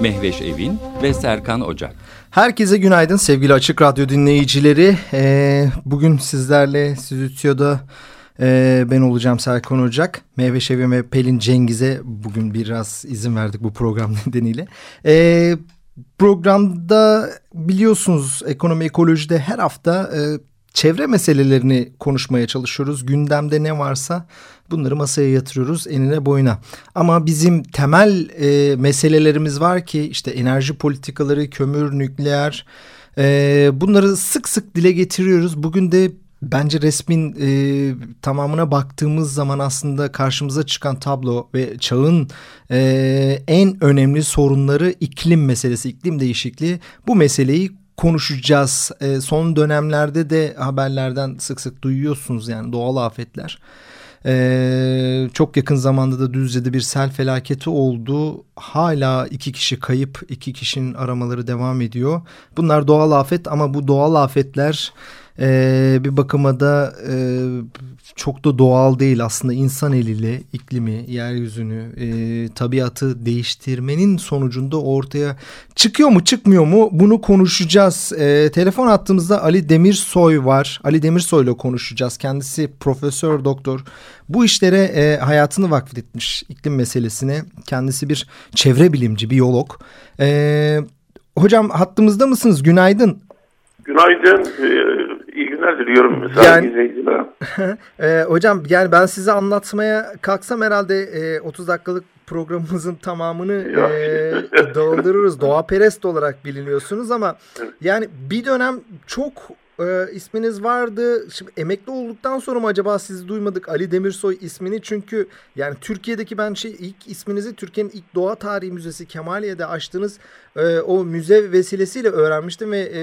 Mehveş Evin ve Serkan Ocak. Herkese günaydın sevgili Açık Radyo dinleyicileri. Ee, bugün sizlerle stüdyoda e, ben olacağım Serkan Ocak. Mehveş Evin ve Pelin Cengiz'e bugün biraz izin verdik bu program nedeniyle. Ee, programda biliyorsunuz ekonomi ekolojide her hafta... E, çevre meselelerini konuşmaya çalışıyoruz. Gündemde ne varsa bunları masaya yatırıyoruz enine boyuna. Ama bizim temel e, meselelerimiz var ki işte enerji politikaları, kömür, nükleer e, bunları sık sık dile getiriyoruz. Bugün de bence resmin e, tamamına baktığımız zaman aslında karşımıza çıkan tablo ve çağın e, en önemli sorunları iklim meselesi, iklim değişikliği. Bu meseleyi konuşacağız. E, son dönemlerde de haberlerden sık sık duyuyorsunuz yani doğal afetler. Ee, çok yakın zamanda da Düzce'de bir sel felaketi oldu. Hala iki kişi kayıp, iki kişinin aramaları devam ediyor. Bunlar doğal afet ama bu doğal afetler e, bir bakıma da e, çok da doğal değil aslında insan eliyle iklimi, yeryüzünü, e, tabiatı değiştirmenin sonucunda ortaya çıkıyor mu çıkmıyor mu bunu konuşacağız. E, telefon attığımızda Ali Demirsoy var. Ali Demirsoy ile konuşacağız. Kendisi profesör doktor. Bu işlere e, hayatını vakfetmiş iklim meselesine. Kendisi bir çevre bilimci, biyolog. E, hocam hattımızda mısınız? Günaydın. Günaydın. Günler diliyorum. Yani, e, hocam yani ben size anlatmaya kalksam herhalde e, 30 dakikalık programımızın tamamını e, dağıldırırız. Doğa perest olarak biliniyorsunuz ama yani bir dönem çok e, isminiz vardı. Şimdi emekli olduktan sonra mı acaba sizi duymadık Ali Demirsoy ismini? Çünkü yani Türkiye'deki ben şey ilk isminizi Türkiye'nin ilk doğa tarihi müzesi Kemaliye'de açtığınız e, o müze vesilesiyle öğrenmiştim ve e,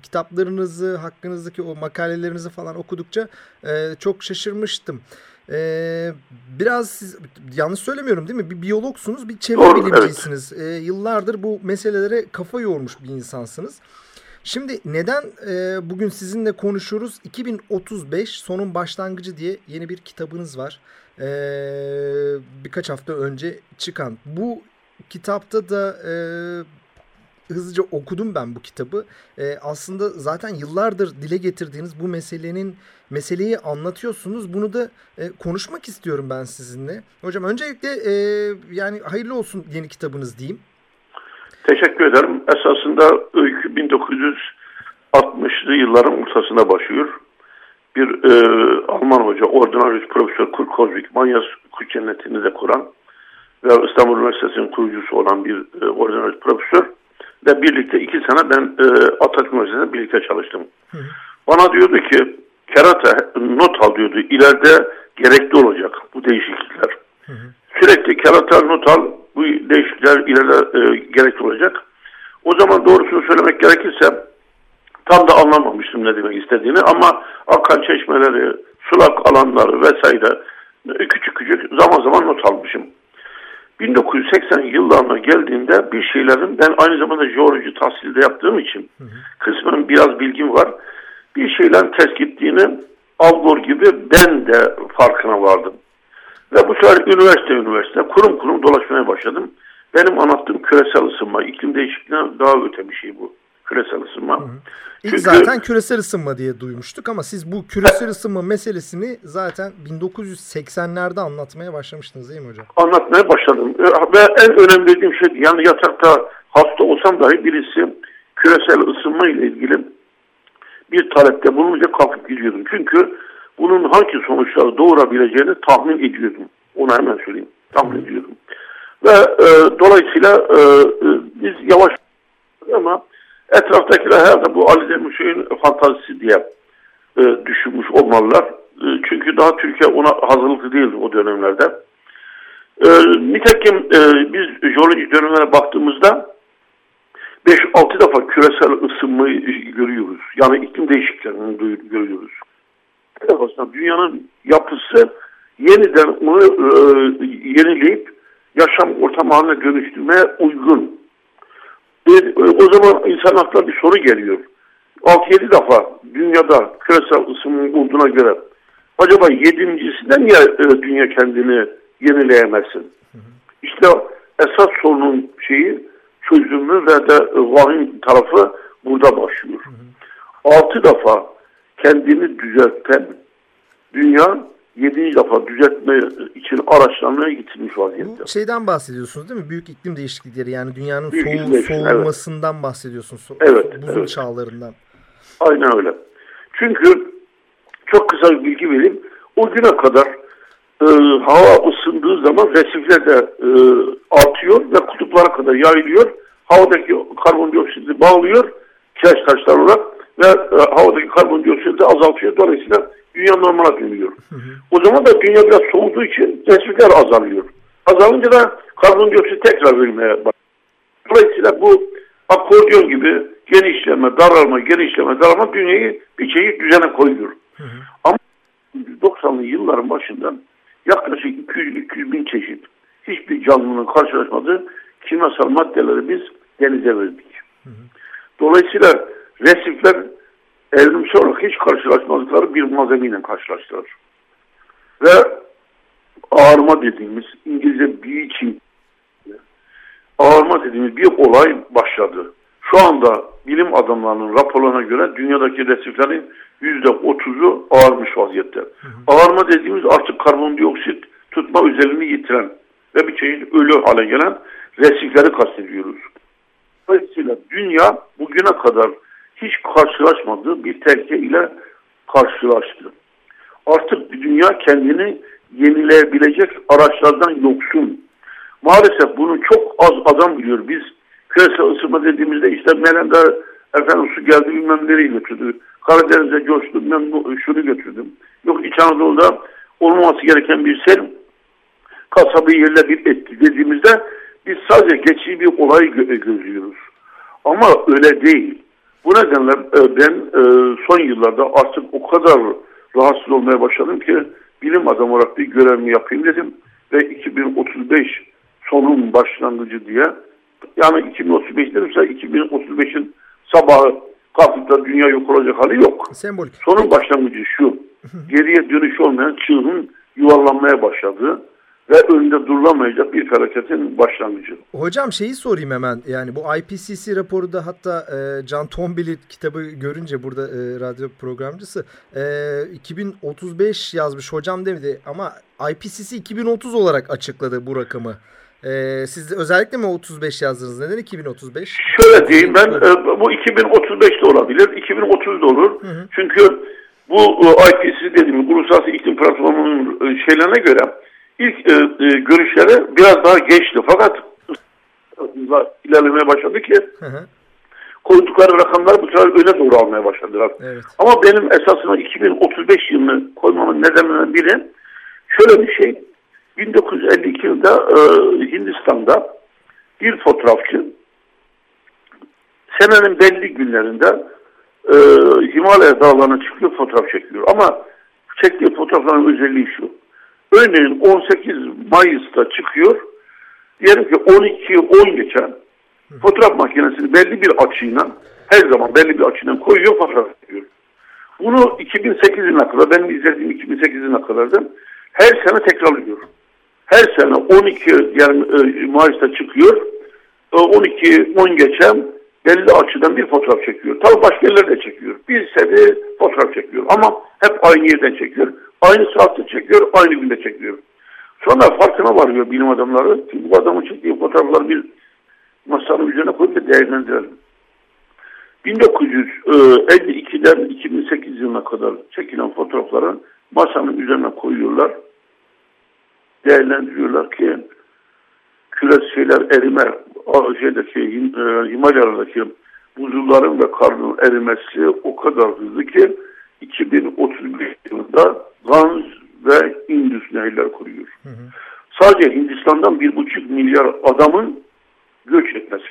kitaplarınızı, hakkınızdaki o makalelerinizi falan okudukça e, çok şaşırmıştım. Ee, biraz siz, yanlış söylemiyorum değil mi? Bir biyologsunuz, bir çevre Doğru, bilimcisiniz. Evet. Ee, yıllardır bu meselelere kafa yormuş bir insansınız. Şimdi neden e, bugün sizinle konuşuyoruz? 2035 sonun başlangıcı diye yeni bir kitabınız var. E, birkaç hafta önce çıkan. Bu kitapta da e, hızlıca okudum ben bu kitabı. E, aslında zaten yıllardır dile getirdiğiniz bu meselenin meseleyi anlatıyorsunuz. Bunu da e, konuşmak istiyorum ben sizinle. Hocam öncelikle e, yani hayırlı olsun yeni kitabınız diyeyim. Teşekkür ederim. Esasında öykü 1960'lı yılların ortasına başlıyor. Bir e, Alman hoca, ordinarius profesör Kurt Kozvik, Manyas Kurt Cenneti'ni de kuran ve İstanbul Üniversitesi'nin kurucusu olan bir e, ordinarius profesör ve birlikte iki sene ben e, Atatürk Üniversitesi'nde birlikte çalıştım. Hı. Bana diyordu ki kerata not al diyordu. İleride gerekli olacak bu değişiklikler. Hı hı. Sürekli kerata not al bu değişiklikler ileride e, gerekli olacak. O zaman doğrusunu söylemek gerekirse tam da anlamamıştım ne demek istediğini ama akan çeşmeleri, sulak alanları vesaire küçük küçük zaman zaman not almışım. 1980 yıllarına geldiğinde bir şeylerin ben aynı zamanda jeoloji tahsilde yaptığım için hı hı. kısmen biraz bilgim var. Bir şeylerin test gittiğini Algor gibi ben de farkına vardım. Ve bu sefer üniversite üniversite kurum kurum dolaşmaya başladım. Benim anlattığım küresel ısınma, iklim değişikliğine daha öte bir şey bu. Küresel ısınma. Hı hı. İlk Çünkü, zaten küresel ısınma diye duymuştuk ama siz bu küresel ısınma meselesini zaten 1980'lerde anlatmaya başlamıştınız değil mi hocam? Anlatmaya başladım. Ve en önemli dediğim şey yani yatakta hasta olsam dahi birisi küresel ısınma ile ilgili bir talepte bulununca kalkıp gidiyordum. Çünkü bunun hangi sonuçları doğurabileceğini tahmin ediyordum. Onu hemen söyleyeyim. Tahmin ediyordum. Ve e, dolayısıyla e, e, biz yavaş ama etraftakiler herhalde bu Ali Demirsoy'un fantazisi diye e, düşünmüş olmalılar. E, çünkü daha Türkiye ona hazırlıklı değildi o dönemlerde. E, nitekim e, biz jeolojik dönemlere baktığımızda 5 küresel ısınmayı görüyoruz. Yani iklim değişikliklerini görüyoruz. Aslında dünyanın yapısı yeniden onu e, yenileyip yaşam ortamı haline dönüştürmeye uygun. E, o zaman insan aklına bir soru geliyor. 6-7 defa dünyada küresel ısınma olduğuna göre acaba yedincisinde niye e, dünya kendini yenileyemezsin? İşte esas sorunun şeyi çözümü ve de vahim tarafı burada başlıyor. Altı defa kendini düzelten dünya yedinci defa düzeltme için araçlanmaya gitmiş vaziyette. Bu şeyden bahsediyorsunuz değil mi? Büyük iklim değişiklikleri yani dünyanın soğu, soğumasından evet. bahsediyorsunuz. So evet. Buzul evet. çağlarından. Aynen öyle. Çünkü çok kısa bir bilgi vereyim. O güne kadar e, hava ısındığı zaman resifler de e, artıyor ve kutuplara kadar yayılıyor. Havadaki karbondioksiti bağlıyor kireç taşlar olarak ve e, havadaki karbondioksiti azaltıyor. Dolayısıyla dünya normale dönüyor. Hı hı. O zaman da dünya biraz soğuduğu için resifler azalıyor. Azalınca da karbondioksit tekrar vermeye başlıyor. Dolayısıyla bu akordiyon gibi genişleme, daralma, genişleme, daralma dünyayı bir şeyi düzene koyuyor. Hı hı. Ama 90'lı yılların başından yaklaşık 200-300 bin çeşit hiçbir canlının karşılaşmadığı kimyasal maddeleri biz denize verdik. Hı hı. Dolayısıyla resifler evrimsel olarak hiç karşılaşmadıkları bir malzemeyle karşılaştılar. Ve ağırma dediğimiz İngilizce beaching ağırma dediğimiz bir olay başladı. Şu anda bilim adamlarının raporlarına göre dünyadaki resiflerin yüzde otuzu ağarmış vaziyette. Hı hı. Ağarma dediğimiz artık karbondioksit tutma özelliğini yitiren ve bir çeşit ölü hale gelen resifleri kastediyoruz. Dolayısıyla dünya bugüne kadar hiç karşılaşmadığı bir tehlike ile karşılaştı. Artık dünya kendini yenileyebilecek araçlardan yoksun. Maalesef bunu çok az adam biliyor. Biz küresel ısınma dediğimizde işte Melenda efendim su geldi bilmem nereyi götürdü. Karadeniz'e coştu bilmem şunu götürdüm. Yok İç Anadolu'da olmaması gereken bir sel kasabı yerle bir etti dediğimizde biz sadece geçici bir olay gö. Ama öyle değil. Bu nedenle e, ben e, son yıllarda artık o kadar rahatsız olmaya başladım ki bilim adamı olarak bir görevimi yapayım dedim ve 2035 sonun başlangıcı diye yani 2035 dedimse 2035'in sabahı kalkıp da dünya yok olacak hali yok. Sembolik. Sonun başlangıcı şu. Geriye dönüş olmayan çığın yuvarlanmaya başladığı ve önünde durulamayacak bir felaketin başlangıcı. Hocam şeyi sorayım hemen yani bu IPCC raporu da hatta e, Can Tombil'i kitabı görünce burada e, radyo programcısı e, 2035 yazmış hocam demedi ama IPCC 2030 olarak açıkladı bu rakamı. Ee, siz özellikle mi 35 yazdınız? Neden 2035? Şöyle diyeyim ben e, bu 2035 de olabilir, 2030 da olur. Hı hı. Çünkü bu e, IPCC dediğimiz Uluslararası İklim Platformu'nun e, şeylerine göre ilk e, e, görüşleri biraz daha geçti. Fakat ilerlemeye başladı ki hı hı. koydukları rakamlar bu sefer öne doğru almaya başladılar. Evet. Ama benim esasında 2035 yılını koymamın nedeninden biri şöyle bir şey. 1952 yılında e, Hindistan'da bir fotoğrafçı senenin belli günlerinde e, Himalaya dağlarına çıkıyor fotoğraf çekiyor. Ama çektiği fotoğrafların özelliği şu. Örneğin 18 Mayıs'ta çıkıyor. Diyelim ki 12 10 geçen fotoğraf makinesini belli bir açıyla her zaman belli bir açıyla koyuyor fotoğraf çekiyor. Bunu 2008 yılına kadar benim izlediğim 2008 yılına kadardan her sene tekrarlıyor. Her sene 12 yani e, Mayıs'ta çıkıyor. 12 10 geçen belli açıdan bir fotoğraf çekiyor. Tabi başka yerler de çekiyor. Bir sene fotoğraf çekiyor ama hep aynı yerden çekiyor. Aynı saatte çekiyor, aynı günde çekiyor. Sonra farkına varıyor bilim adamları. Bu adamın çektiği fotoğrafları bir masanın üzerine koyup da değerlendirelim. 1952'den 2008 yılına kadar çekilen fotoğrafları masanın üzerine koyuyorlar. Değerlendiriyorlar ki küresel şeyler erime, şeydeki, e, Himalaya'daki buzulların ve karnın erimesi o kadar hızlı ki 2035 yılında Gans ve Indus nehirler kuruyor. Hı hı. Sadece Hindistan'dan bir buçuk milyar adamın göç etmesi.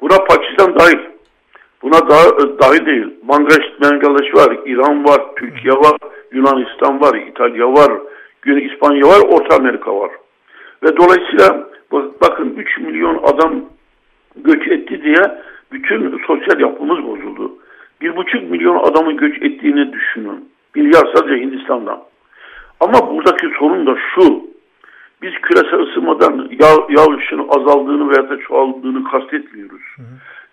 Buna Pakistan dahil. Buna daha dahil değil. Bangladeş, Bangladeş var, İran var, Türkiye var, Yunanistan var, İtalya var, Güney İspanya var, Orta Amerika var. Ve dolayısıyla bakın 3 milyon adam göç etti diye bütün sosyal yapımız bozuldu. Bir buçuk milyon adamın göç ettiğini düşünün. Milyar sadece Hindistan'dan. Ama buradaki sorun da şu. Biz küresel ısınmadan yağ, yağışın azaldığını veya da çoğaldığını kastetmiyoruz. Hı hı.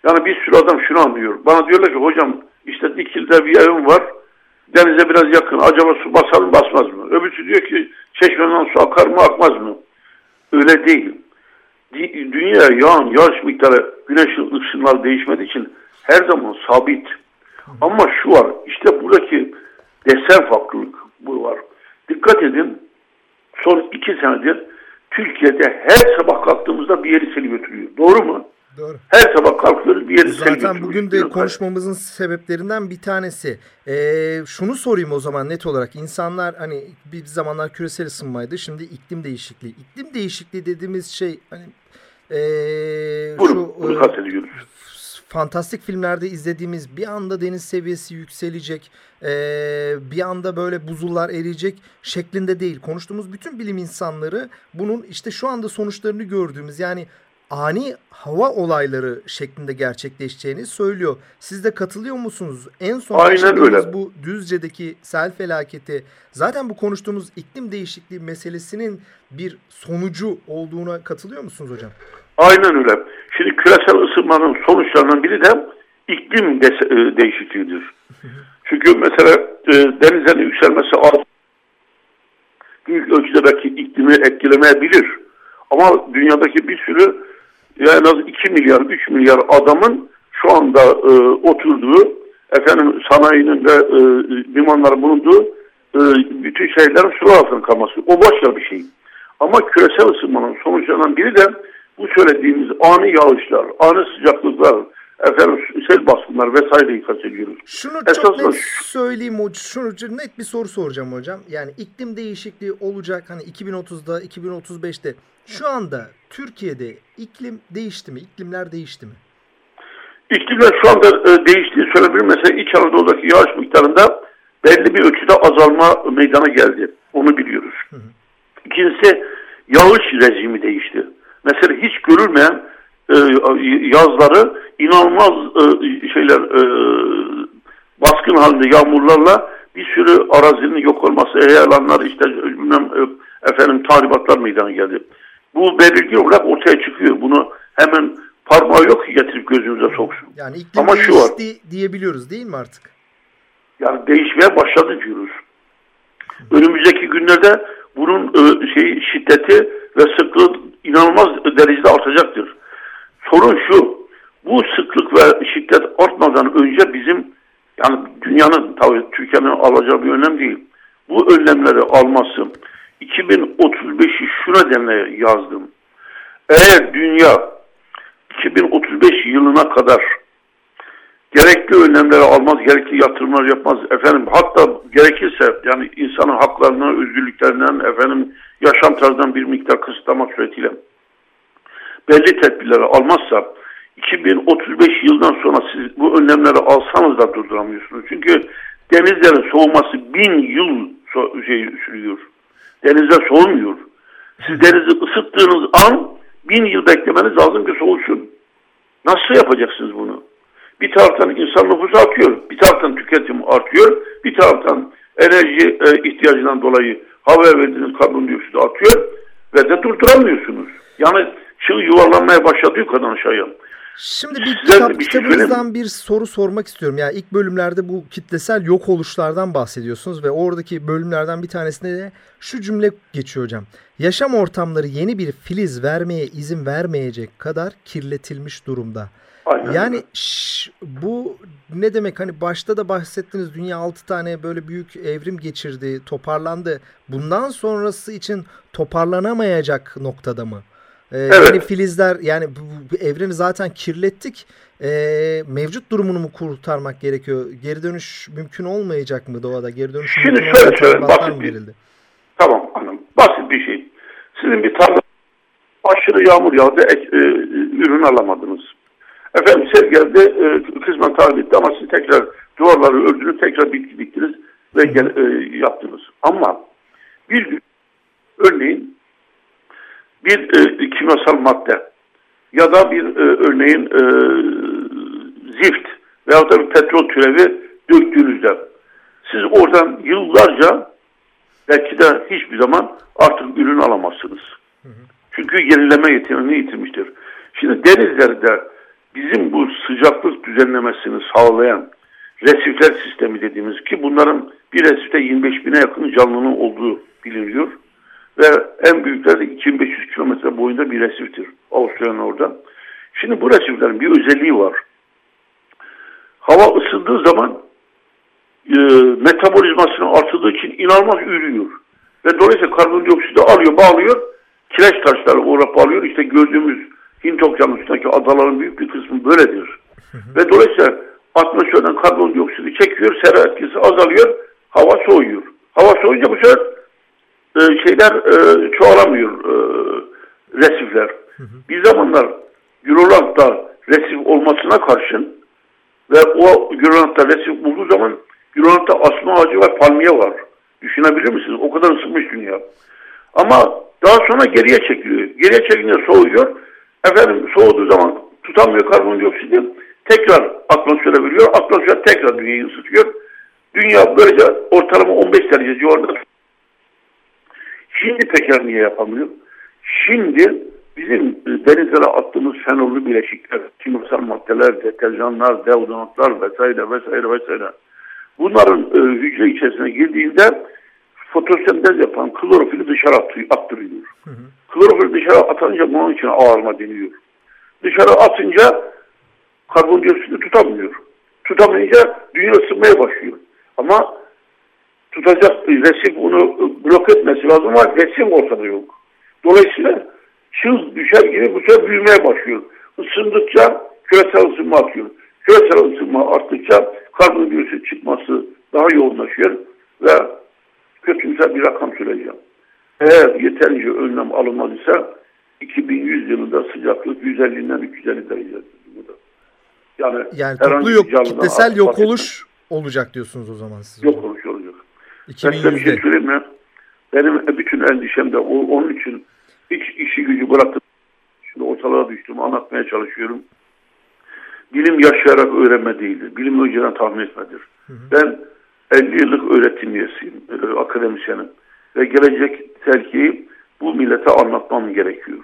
Yani bir sürü adam şunu anlıyor. Bana diyorlar ki hocam işte Dikil'de bir evim var. Denize biraz yakın. Acaba su basar mı basmaz mı? Öbürsü diyor ki çeşmeden su akar mı akmaz mı? Öyle değil. Dünya yağan yağış miktarı güneş ışınları değişmediği için her zaman sabit. Ama şu var işte buradaki desen farklılık bu var. Dikkat edin son iki senedir Türkiye'de her sabah kalktığımızda bir yeri seli götürüyor. Doğru mu? Doğru. Her sabah kalkıyoruz bir yeri Zaten bugün de konuşmamızın sebeplerinden bir tanesi. Ee, şunu sorayım o zaman net olarak. İnsanlar hani bir zamanlar küresel ısınmaydı. Şimdi iklim değişikliği. İklim değişikliği dediğimiz şey hani ee, bunu, şu, bunu kastediyoruz fantastik filmlerde izlediğimiz bir anda deniz seviyesi yükselecek, e, bir anda böyle buzullar eriyecek şeklinde değil. Konuştuğumuz bütün bilim insanları bunun işte şu anda sonuçlarını gördüğümüz yani ani hava olayları şeklinde gerçekleşeceğini söylüyor. Siz de katılıyor musunuz? En son Aynen bu Düzce'deki sel felaketi zaten bu konuştuğumuz iklim değişikliği meselesinin bir sonucu olduğuna katılıyor musunuz hocam? Aynen öyle. Şimdi küresel ısınmanın sonuçlarından biri de iklim de e, değişikliğidir. Çünkü mesela e, denizlerin yükselmesi az büyük ölçüde belki iklimi etkilemeyebilir. Ama dünyadaki bir sürü ya en az 2 milyar, 3 milyar adamın şu anda e, oturduğu, efendim sanayinin ve e, limanların bulunduğu e, bütün şeylerin su altına kalması. O başka bir şey. Ama küresel ısınmanın sonuçlarından biri de bu söylediğimiz ani yağışlar, ani sıcaklıklar, efendim sel baskınlar vesaireyi kastediyoruz. Şunu Esasında çok net söyleyeyim hocam. Şunu net bir soru soracağım hocam. Yani iklim değişikliği olacak hani 2030'da, 2035'te. Şu anda Türkiye'de iklim değişti mi? İklimler değişti mi? İklimler şu anda e, değiştiği söylenebilir. Mesela İç Anadolu'daki yağış miktarında belli bir ölçüde azalma meydana geldi. Onu biliyoruz. Hı hı. İkincisi yağış rejimi değişti. Mesela hiç görülmeyen e, yazları inanılmaz e, şeyler e, baskın halinde yağmurlarla bir sürü arazinin yok olması, heyelanlar işte bilmem e, efendim tahribatlar meydana geldi. Bu belirgi olarak ortaya çıkıyor. Bunu hemen parmağı yok ki getirip gözümüze soksun. Yani iklim Ama şu var, diyebiliyoruz değil mi artık? Yani değişmeye başladı diyoruz. Önümüzdeki günlerde bunun şeyi şiddeti ve sıklığı inanılmaz derecede artacaktır. Sorun şu, bu sıklık ve şiddet artmadan önce bizim yani dünyanın tabii Türkiye'nin alacağı bir önlem değil. Bu önlemleri alması 2035'i şu nedenle yazdım. Eğer dünya 2035 yılına kadar gerekli önlemleri almaz, gerekli yatırımlar yapmaz. Efendim hatta gerekirse yani insanın haklarından, özgürlüklerinden, efendim yaşam tarzından bir miktar kısıtlamak suretiyle belli tedbirleri almazsa 2035 yıldan sonra siz bu önlemleri alsanız da durduramıyorsunuz. Çünkü denizlerin soğuması bin yıl şey sürüyor. Denizler soğumuyor. Siz denizi ısıttığınız an bin yıl beklemeniz lazım ki soğusun. Nasıl yapacaksınız bunu? Bir taraftan insan nüfusu artıyor, bir taraftan tüketim artıyor, bir taraftan enerji e, ihtiyacından dolayı havaya verdiğiniz karbondioksit artıyor ve de durduramıyorsunuz. Yani çığ yuvarlanmaya başladı yukarıdan aşağıya. Şimdi bir kitap, bir şey kitabınızdan bir soru sormak istiyorum. Yani ilk bölümlerde bu kitlesel yok oluşlardan bahsediyorsunuz ve oradaki bölümlerden bir tanesinde de şu cümle geçiyor hocam. Yaşam ortamları yeni bir filiz vermeye izin vermeyecek kadar kirletilmiş durumda. Aynen. Yani şş, bu ne demek hani başta da bahsettiniz dünya altı tane böyle büyük evrim geçirdi toparlandı. Bundan sonrası için toparlanamayacak noktada mı? Ee, evet. Yeni filizler yani bu, bu evreni zaten kirlettik. Ee, mevcut durumunu mu kurtarmak gerekiyor? Geri dönüş mümkün olmayacak mı doğada? Geri dönüş Şimdi şöyle şöyle basit bir, verildi? Tamam hanım basit bir şey. Sizin bir tarla aşırı yağmur yağdı e, ürün alamadınız. Efendim Sevgil'de e, kısmen tahmin etti ama siz tekrar duvarları ördünüz, tekrar bitki diktiniz ve gel, e, yaptınız. Ama bir gün örneğin bir e, kimyasal madde ya da bir e, örneğin e, zift veya da bir petrol türevi döktüğünüzde siz oradan yıllarca belki de hiçbir zaman artık ürün alamazsınız. Çünkü yenileme yeteneğini yitirmiştir. Şimdi denizlerde bizim bu sıcaklık düzenlemesini sağlayan resifler sistemi dediğimiz ki bunların bir resifte 25 bine yakın canlının olduğu biliniyor. Ve en büyükleri de 2500 kilometre boyunda bir resiftir Avustralya'nın orada. Şimdi bu resiflerin bir özelliği var. Hava ısındığı zaman e, metabolizmasının artırdığı için inanılmaz ürüyor. Ve dolayısıyla karbondioksiti alıyor, bağlıyor. Kireç taşları uğrap alıyor. İşte gördüğümüz Hint okyanusundaki adaların büyük bir kısmı böyledir. Hı hı. Ve dolayısıyla atmosferden karbondioksiti çekiyor, sera etkisi azalıyor, hava soğuyor. Hava soğuyunca bu sefer e, şeyler e, çoğalamıyor e, resifler. Hı. Bir zamanlar Grönland'da resif olmasına karşın ve o Grönland'da resif bulduğu zaman Grönland'da asma ağacı ve palmiye var. Düşünebilir misiniz? O kadar ısınmış dünya. Ama daha sonra geriye çekiliyor. Geriye çekince soğuyor. Efendim soğuduğu zaman tutamıyor karbondioksidi. Tekrar atmosfere veriyor. Atmosfer tekrar dünyayı ısıtıyor. Dünya böylece ortalama 15 derece civarında. Şimdi peki niye yapamıyor? Şimdi bizim denizlere attığımız fenollü bileşikler, kimyasal maddeler, deterjanlar, deodorantlar vesaire vesaire vesaire Bunların e, hücre içerisine girdiğinde fotosentez yapan klorofili dışarı attırıyor. Hı hı. Klorofil dışarı atınca bunun için ağarma deniyor. Dışarı atınca karbondioksiti tutamıyor. Tutamayınca dünya ısınmaya başlıyor. Ama tutacak resim onu blok etmesi lazım ama resim ortada yok. Dolayısıyla çığ düşer gibi bu sefer büyümeye başlıyor. Isındıkça küresel ısınma artıyor. Küresel ısınma arttıkça karbondioksit çıkması daha yoğunlaşıyor ve kötümser bir rakam söyleyeceğim. Eğer yeterince önlem alınmadıysa 2100 yılında sıcaklık 150'den 350 derece. Yani, yani toplu yok, kitlesel yok oluş olacak diyorsunuz o zaman siz. Yok oluş olacak. 2100'de. Ben bir şey söyleyeyim mi? Benim bütün endişem de onun için hiç işi gücü bıraktım. Şimdi ortalığa düştüm anlatmaya çalışıyorum. Bilim yaşayarak öğrenme değildir. Bilim önceden tahmin etmedir. Hı hı. Ben 50 yıllık öğretim üyesiyim, e, akademisyenim. Ve gelecek terkiyi bu millete anlatmam gerekiyor.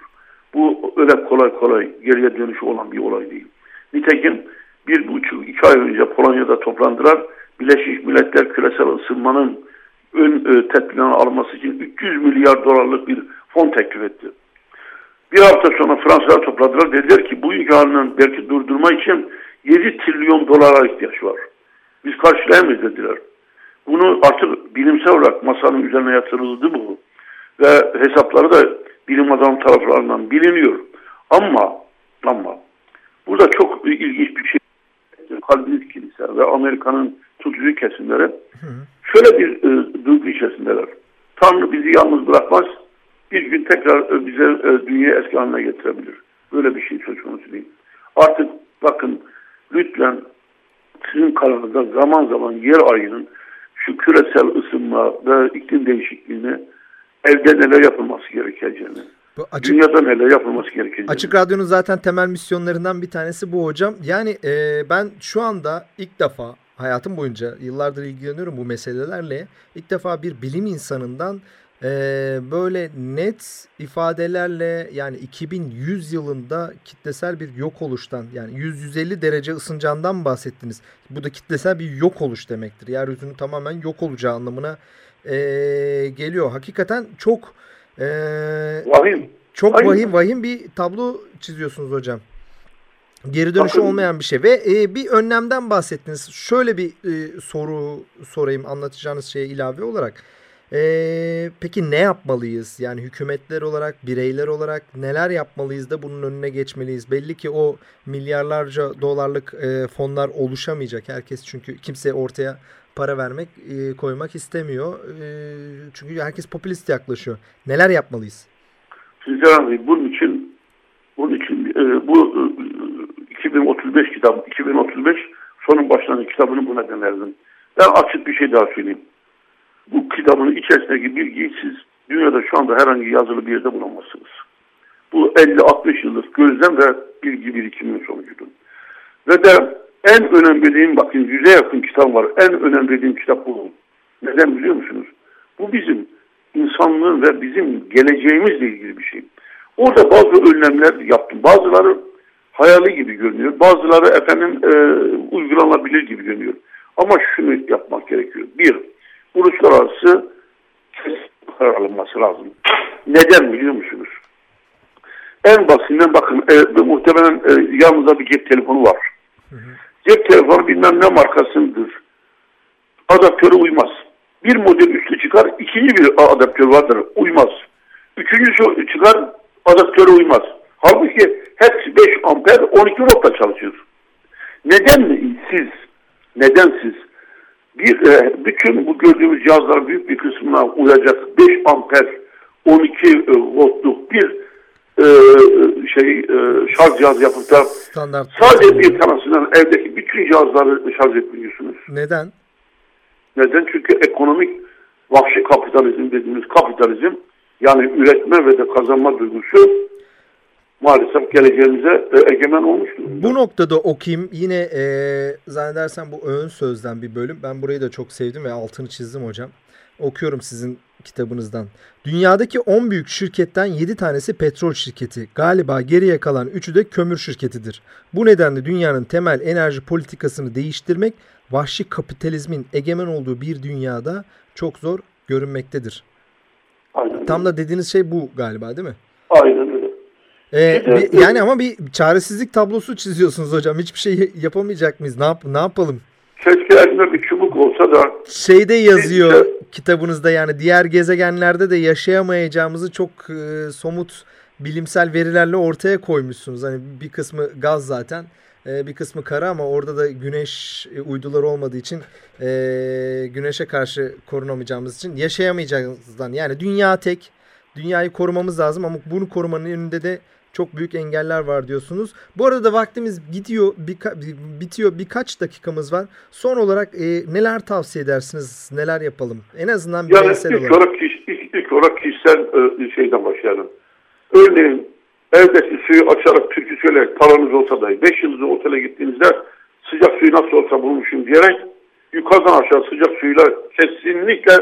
Bu öyle kolay kolay geriye dönüşü olan bir olay değil. Nitekim bir buçuk iki ay önce Polonya'da toplandılar. Birleşmiş Milletler küresel ısınmanın ön e, tedbirlerini alması için 300 milyar dolarlık bir fon teklif etti. Bir hafta sonra Fransızlar topladılar. Dediler ki bu halinin belki durdurma için 7 trilyon dolara ihtiyaç var. Biz karşılayamayız dediler. Bunu artık bilimsel olarak masanın üzerine yatırıldı bu. Ve hesapları da bilim adamı taraflarından biliniyor. Ama ama burada çok ilginç bir şey. Kalbiniz kilise ve Amerika'nın tutucu kesimleri şöyle bir e, duygu içerisindeler. Tanrı bizi yalnız bırakmaz bir gün tekrar bize e, dünya eski haline getirebilir. Böyle bir şey söz konusu değil. Artık bakın lütfen sizin kanalınızda zaman zaman yer ayının şu küresel ısınma ve iklim değişikliğini evde neler yapılması gerekeceğini, açık, dünyada neler yapılması gerekeceğini. Açık Radyo'nun zaten temel misyonlarından bir tanesi bu hocam. Yani e, ben şu anda ilk defa hayatım boyunca yıllardır ilgileniyorum bu meselelerle. İlk defa bir bilim insanından ee, böyle net ifadelerle yani 2100 yılında kitlesel bir yok oluştan yani 100-150 derece ısınacağından bahsettiniz. Bu da kitlesel bir yok oluş demektir. Yeryüzünün tamamen yok olacağı anlamına e, geliyor. Hakikaten çok e, vahim. Çok vahim. vahim vahim bir tablo çiziyorsunuz hocam. Geri dönüşü Bakın. olmayan bir şey ve e, bir önlemden bahsettiniz. Şöyle bir e, soru sorayım anlatacağınız şeye ilave olarak. Ee, peki ne yapmalıyız? Yani hükümetler olarak, bireyler olarak neler yapmalıyız da bunun önüne geçmeliyiz? Belli ki o milyarlarca dolarlık e, fonlar oluşamayacak. Herkes çünkü kimse ortaya para vermek, e, koymak istemiyor. E, çünkü herkes popülist yaklaşıyor. Neler yapmalıyız? Sizler Bey bunun için bunun için e, bu 2035 kitap, 2035 sonun başlangıç kitabını buna denerdim. Ben açık bir şey daha söyleyeyim. Bu kitabın içerisindeki bilgiyi siz dünyada şu anda herhangi yazılı bir yerde bulamazsınız. Bu 50-60 yıllık gözlem ve bilgi birikiminin sonucudur. Ve de en önemli dediğim bakın yüze yakın kitap var. En önemli dediğim kitap bu. Neden biliyor musunuz? Bu bizim insanlığın ve bizim geleceğimizle ilgili bir şey. Orada bazı önlemler yaptım. Bazıları hayali gibi görünüyor. Bazıları efendim e, uygulanabilir gibi görünüyor. Ama şunu yapmak gerekiyor. Bir, uluslararası karar alınması lazım. Neden biliyor musunuz? En basitinden bakın e, muhtemelen e, yanınızda bir cep telefonu var. Hı hı. Cep telefonu bilmem ne markasındır. Adaptörü uymaz. Bir model üstü çıkar, ikinci bir adaptör vardır. Uymaz. Üçüncüsü çıkar, adaptörü uymaz. Halbuki hepsi 5 amper 12 voltla çalışıyor. Neden siz, neden siz bir, e, bütün bu gördüğümüz cihazlar büyük bir kısmına uyacak 5 amper 12 e, voltluk bir e, şey e, şarj cihaz yapıp da Standart sadece bir tanesinden evdeki bütün cihazları şarj etmiyorsunuz. Neden? Neden? Çünkü ekonomik vahşi kapitalizm dediğimiz kapitalizm yani üretme ve de kazanma duygusu maalesef geleceğimize e, egemen olmuştur. Bu noktada okuyayım yine e, zannedersem bu ön sözden bir bölüm. Ben burayı da çok sevdim ve altını çizdim hocam. Okuyorum sizin kitabınızdan. Dünyadaki 10 büyük şirketten 7 tanesi petrol şirketi. Galiba geriye kalan 3'ü de kömür şirketidir. Bu nedenle dünyanın temel enerji politikasını değiştirmek vahşi kapitalizmin egemen olduğu bir dünyada çok zor görünmektedir. Aynen. Tam da dediğiniz şey bu galiba değil mi? Aynen. Ee, bir, yani ama bir çaresizlik tablosu çiziyorsunuz hocam. Hiçbir şey yapamayacak mıyız? Ne, yap ne yapalım? Keşke elinde bir çubuk olsa da. Şeyde yazıyor işte, kitabınızda yani diğer gezegenlerde de yaşayamayacağımızı çok e, somut bilimsel verilerle ortaya koymuşsunuz. Hani bir kısmı gaz zaten e, bir kısmı kara ama orada da güneş e, uyduları olmadığı için e, güneşe karşı korunamayacağımız için yaşayamayacağımızdan yani dünya tek dünyayı korumamız lazım ama bunu korumanın önünde de çok büyük engeller var diyorsunuz. Bu arada vaktimiz gidiyor, birka, bitiyor. Birkaç dakikamız var. Son olarak e, neler tavsiye edersiniz? Neler yapalım? En azından yani bireysel ilk olarak. olarak ilk, ilk olarak kişisel e, şeyden başlayalım. Örneğin evdeki suyu açarak türkü söyleyerek paranız olsa dahi 5 yıldızlı otele gittiğinizde sıcak suyu nasıl olsa bulmuşum diyerek yukarıdan aşağı sıcak suyla kesinlikle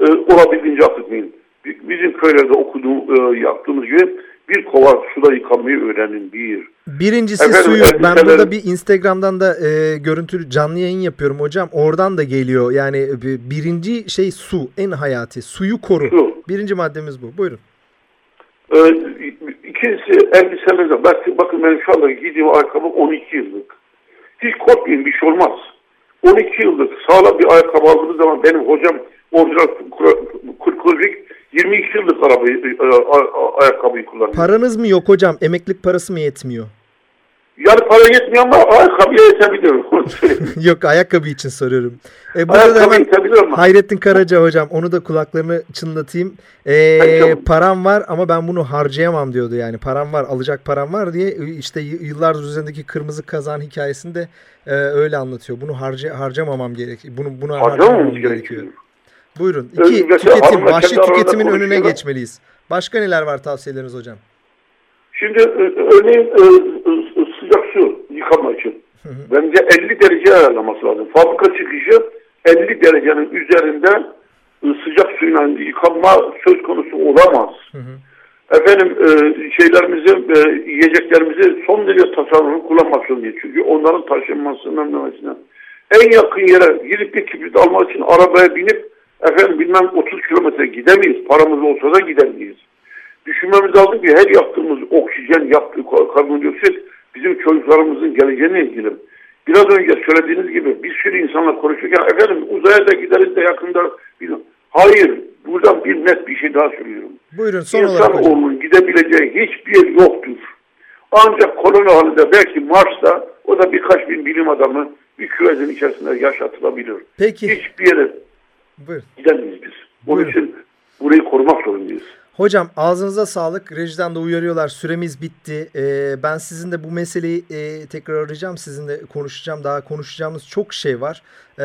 e, olabildiğince akıtmayın. Bizim köylerde okuduğum, e, yaptığımız gibi bir kova suda yıkamayı öğrenin bir. Birincisi Efendim, suyu. Ben burada bir Instagram'dan da e, görüntülü canlı yayın yapıyorum hocam. Oradan da geliyor. Yani e, birinci şey su. En hayati. Suyu koru. Su. Birinci maddemiz bu. Buyurun. Ee, ikincisi elbisemizde. Bakın, bakın benim şu anda giydiğim ayakkabı 12 yıllık. Hiç korkmayın bir şey olmaz. 12 yıllık sağlam bir ayakkabı aldığınız zaman benim hocam orijinal Kurkozvik 22 yıllık arabayı, e, ayakkabıyı kullanıyor. Paranız mı yok hocam? Emeklilik parası mı yetmiyor? Yani para yetmiyor ama ayakkabıya yetebilir. Yok ayakkabı için soruyorum. E, burada ayakkabı hemen ama. Hayrettin Karaca hocam onu da kulaklarını çınlatayım. E, param var ama ben bunu harcayamam diyordu yani. Param var alacak param var diye işte yıllar üzerindeki kırmızı kazan hikayesinde e, öyle anlatıyor. Bunu harca, harcamamam gerekiyor. Bunu, bunu harcamamam gerekiyor. gerekiyor. Buyurun. İki, tüketim, vahşi tüketimin önüne geçmeliyiz. Başka neler var tavsiyeleriniz hocam? Şimdi e, örneğin e, e, sıcak su yıkama için. Hı hı. Bence 50 derece ayarlaması lazım. Fabrika çıkışı 50 derecenin üzerinde sıcak suyla yıkanma söz konusu olamaz. Hı hı. Efendim şeylerimizi, yiyeceklerimizi son derece tasarruflu kullanmak zorundayız. Çünkü onların taşınmasından demesinden. En yakın yere gidip bir kibrit almak için arabaya binip Efendim bilmem 30 kilometre gidemeyiz. Paramız olsa da gidemeyiz. Düşünmemiz lazım ki her yaptığımız oksijen, yaptığı karbondioksit bizim çocuklarımızın geleceğine ilgili. Biraz önce söylediğiniz gibi bir sürü insanla konuşurken efendim uzaya da gideriz de yakında hayır buradan bir net bir şey daha söylüyorum. Buyurun son İnsan olarak gidebileceği hiçbir yer yoktur. Ancak koloni halinde belki Mars'ta o da birkaç bin bilim adamı bir kürenin içerisinde yaşatılabilir. Peki. Hiçbir yere Buyur. Gidemeyiz biz. Onun Buyurun. için burayı korumak zorundayız. Hocam ağzınıza sağlık. Rejiden de uyarıyorlar. Süremiz bitti. Ee, ben sizin de bu meseleyi e, tekrar arayacağım. Sizinle konuşacağım. Daha konuşacağımız çok şey var. Ee,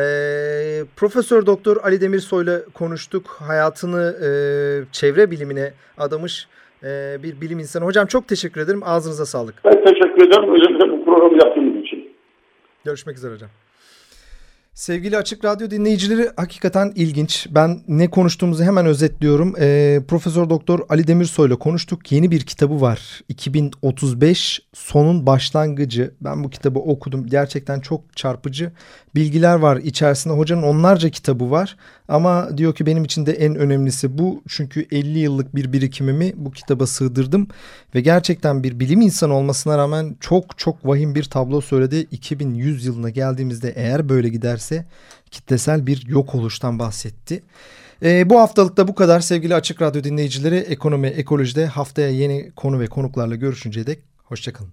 Profesör Doktor Ali Demirsoy'la konuştuk. Hayatını e, çevre bilimine adamış e, bir bilim insanı. Hocam çok teşekkür ederim. Ağzınıza sağlık. Ben teşekkür ederim. Özellikle bu programı yaptığınız için. Görüşmek üzere hocam. Sevgili Açık Radyo dinleyicileri hakikaten ilginç. Ben ne konuştuğumuzu hemen özetliyorum. Ee, Profesör Doktor Ali Demirsoy ile konuştuk. Yeni bir kitabı var. 2035 sonun başlangıcı. Ben bu kitabı okudum. Gerçekten çok çarpıcı bilgiler var içerisinde. Hocanın onlarca kitabı var. Ama diyor ki benim için de en önemlisi bu. Çünkü 50 yıllık bir birikimimi bu kitaba sığdırdım. Ve gerçekten bir bilim insanı olmasına rağmen çok çok vahim bir tablo söyledi. 2100 yılına geldiğimizde eğer böyle giderse kitlesel bir yok oluştan bahsetti. E, bu haftalıkta bu kadar sevgili Açık Radyo dinleyicileri. Ekonomi Ekolojide haftaya yeni konu ve konuklarla görüşünceye dek hoşçakalın.